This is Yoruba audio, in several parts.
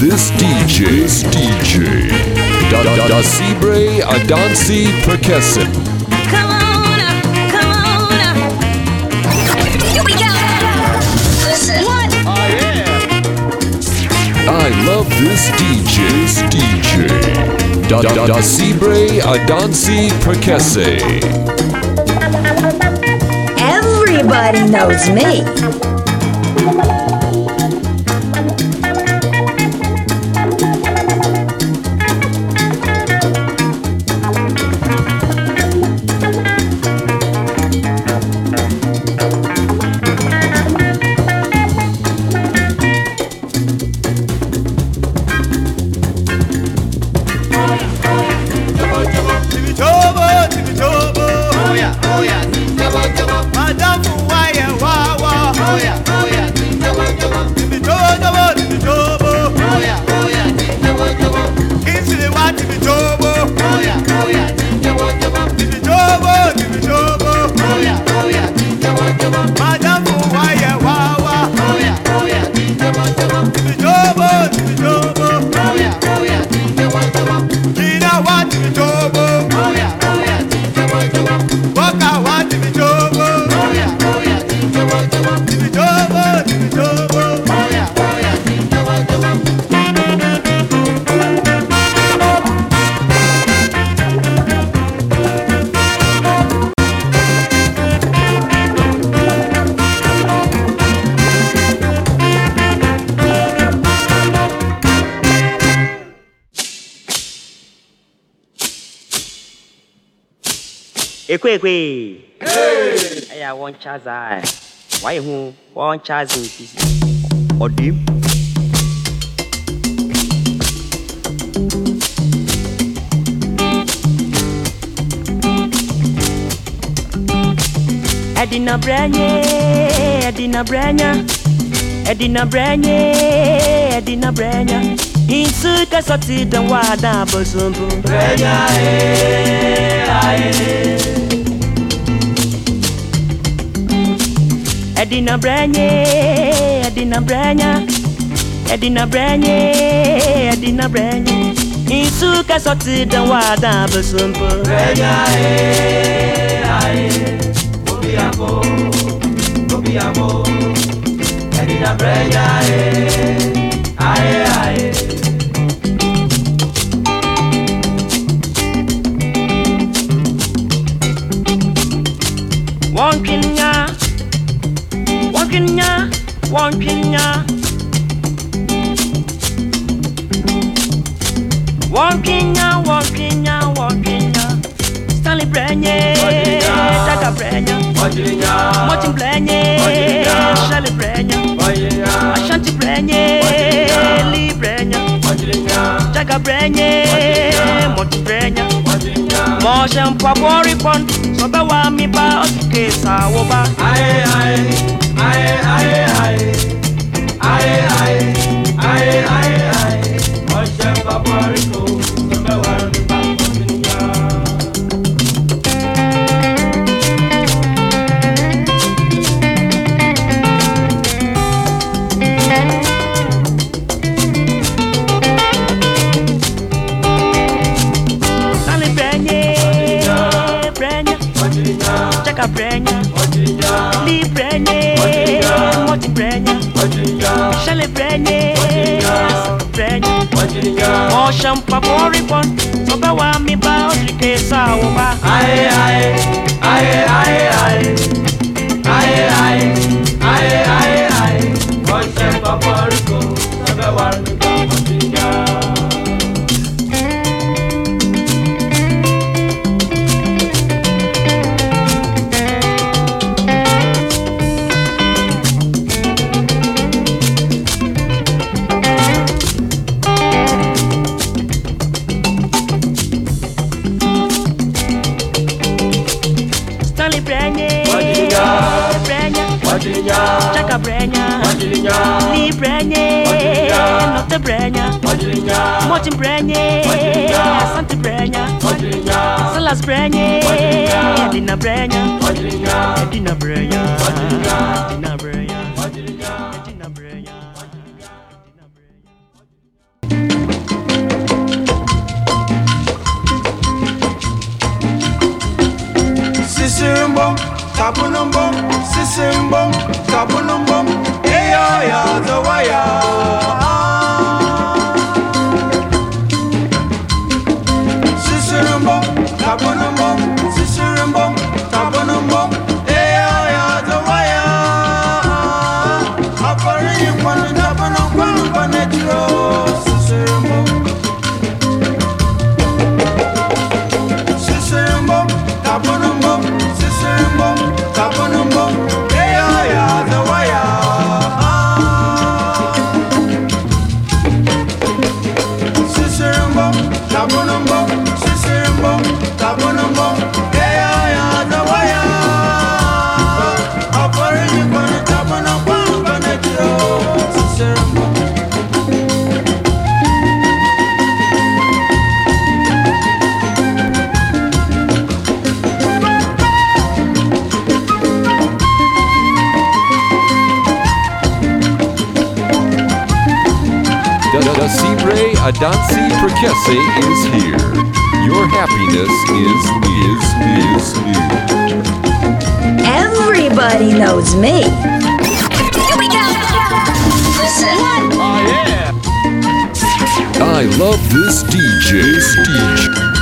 This DJ, this DJ, da da da Sibre Adansi Perkessen. Come on come on Here we go. Listen. What? Oh yeah. I love this DJ, this DJ, da da da Sibre Adansi Perkesse. Everybody knows me. kwekwe ɛyɛ a wɔnkyaza a wayɛ ho wɔnkyaze mfisi ɔdim Edina Branye, Edina Branya, Edina Branye, Edina Branya. Into the city, the wild, the bosom. Branya, eh, Edina Branye, Edina Branya, Edina Branye, Edina Branye. Itu kasoti dan wada besumpu. Branya eh, aye, obi amo, obi amo. Edina Branya eh, aye aye. wɔntwenya wɔntwenya wɔntwenya wɔntwenya stanley brɛnye daga brɛnya martin brɛnye shirley brɛnya ashanti brɛnye lee brɛnya daga brɛnye mɔti brɛnya mɔhyɛ mpaboɔre pɔn sɔbɛwa mi ba ɔtuke sa wo ba. Aye, aye. Aye, aye, aye. i sabe a Mojinga, Mojin Brenye, Asante Brenya, Mojinga, Salas Brenye, Mojinga, Edina Brenya, Mojinga, Brenya, Mojinga, Edina Brenya. Sisimbom, tabunumbom, sisimbom, tabunumbom, ya the wire. Dancy Perkese is here. Your happiness is, is, is new. Everybody knows me. Here we go. Listen. What? Oh, yeah. I love this DJ. This DJ.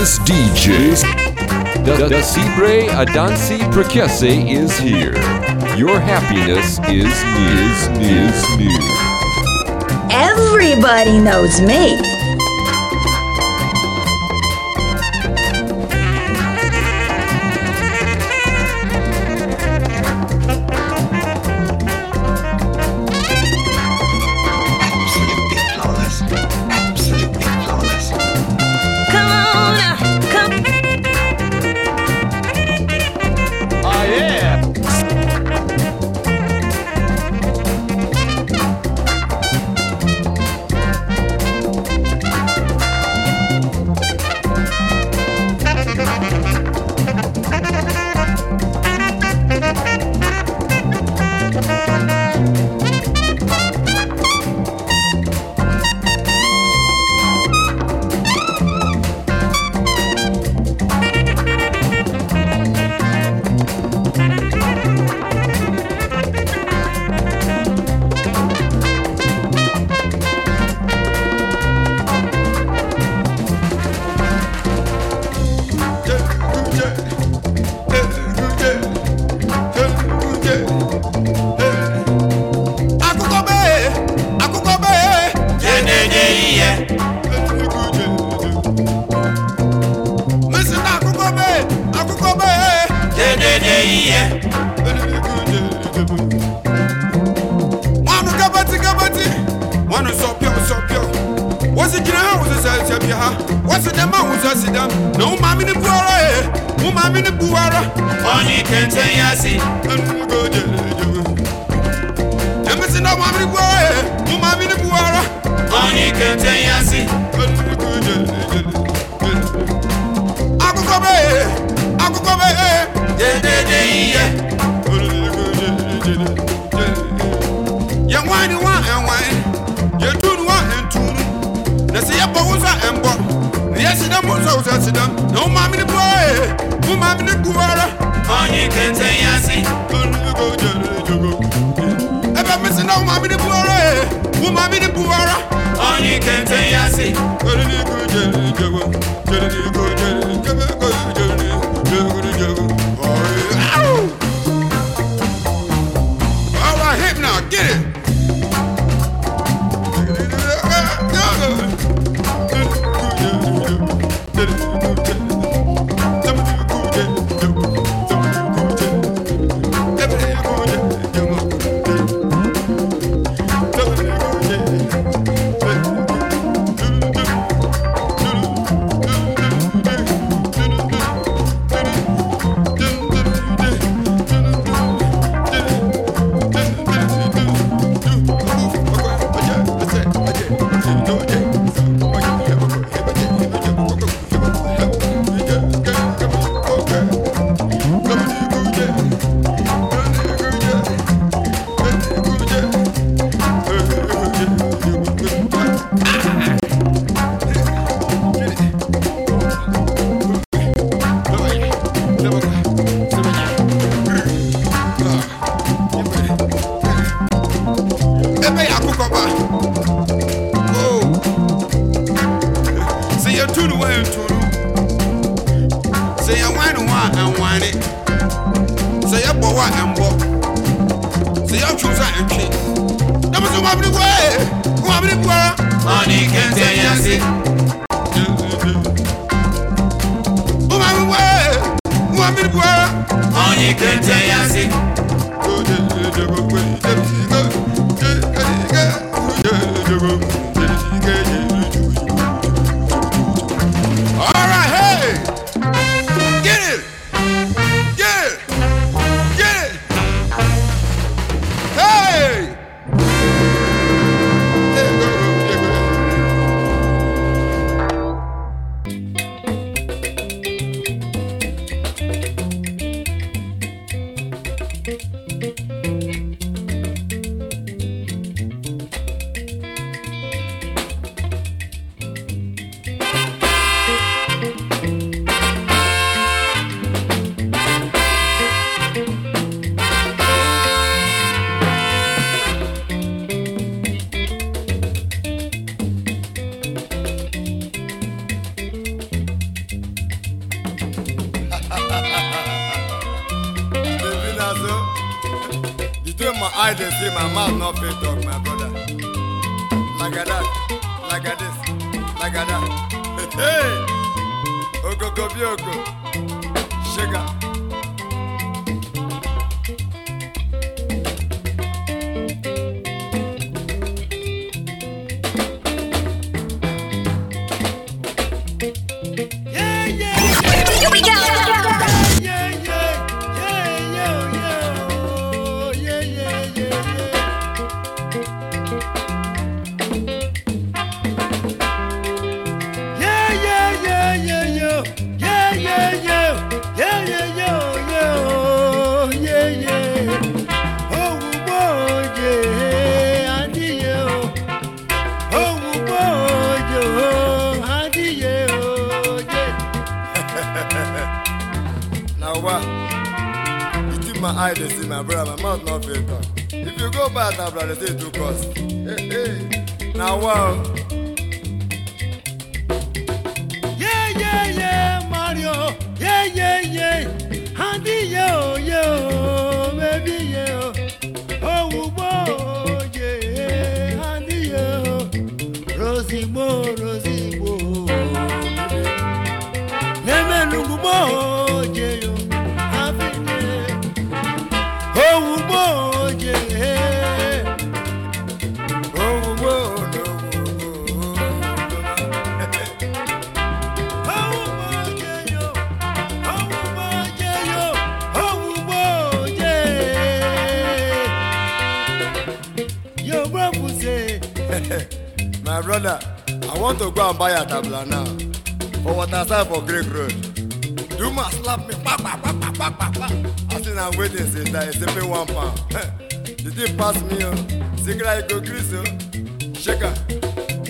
This DJ, the the Dasibre Adansi Prakese, is here. Your happiness is is is near. Everybody knows me. mesi ẹnugo jẹrẹ jẹrẹ emesi náà mọ mi gbọ́ ẹ mo máa mi ní buwara. ọ̀nì kẹ̀tẹ̀ yá sí. ẹnugo jẹrẹ jẹrẹ. akụkọ bẹ́ẹ̀ akụkọ bẹ́ẹ̀. dedede iye. ẹnugo jẹrẹ jẹrẹ. yẹn wá ni wá ẹ̀ wá ẹ̀ yẹn tún ni wá ẹ̀ tún ni na sɛ yɛbɔ wo sa ɛmbɔ na yɛsidam wo sa wo sa sidam na wo maamene bɔe wo maamene gu ara onye kente ya si ebe mmesi na ụmamiri buwara e ụmamiri buwara onye kente ya si my eyes they see, my mouth not fit talk, my brother. Like that, like this, like that. Hey, hey. Oko, oko, Sugar. I dey see my brother, my mouth not fit talk. If you go bad now, brother, say two cost. Hey, hey. Now wow. Yeah, yeah, yeah, Mario. Yeah, yeah, yeah. Handy, yo, yo, baby, yo. Oh, whoa, yeah. Handy, yo. Rosie, bo, Rosie, bo. Lemon, bo. brother, I want to go and buy a tabla now. For what I sell for Greek Road. Duma slap me, pa pa pa pa pa pa pa. I think I'm waiting since I pay one pound. The it pass me? Oh? Secret I go Chris. Oh? Shaker,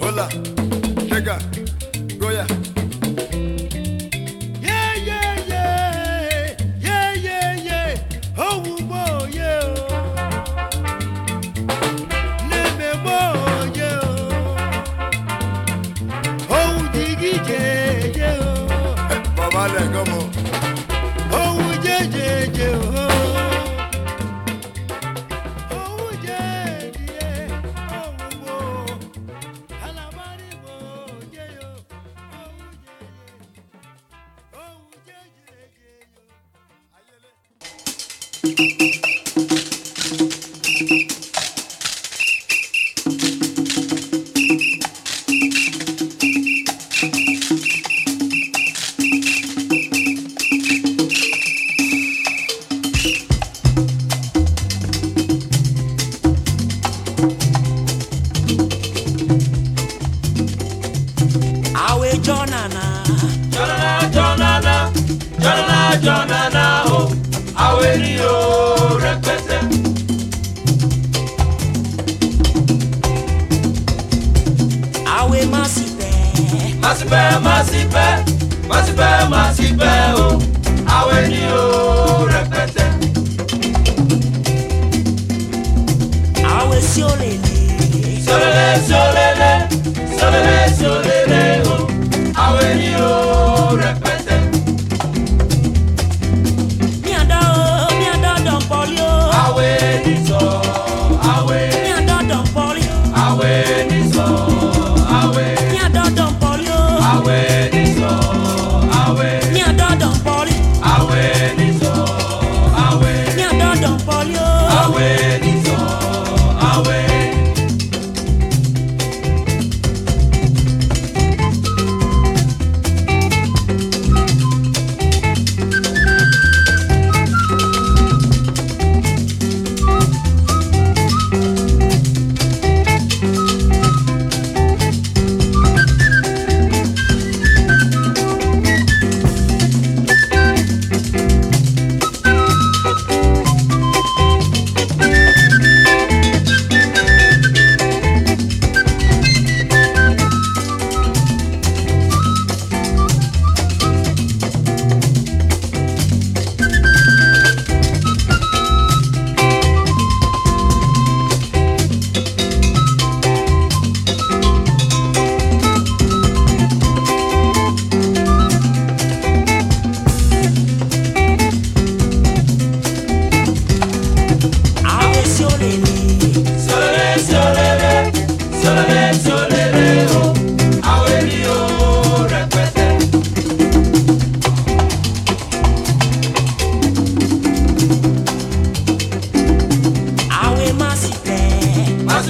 hola, shaker.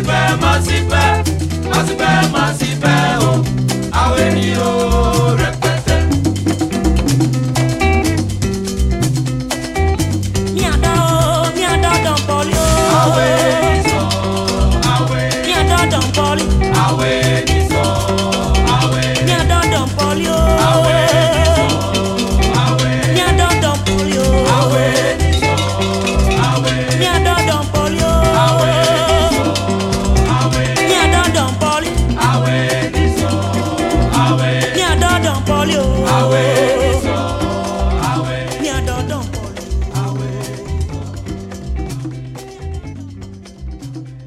Mercy, mercy,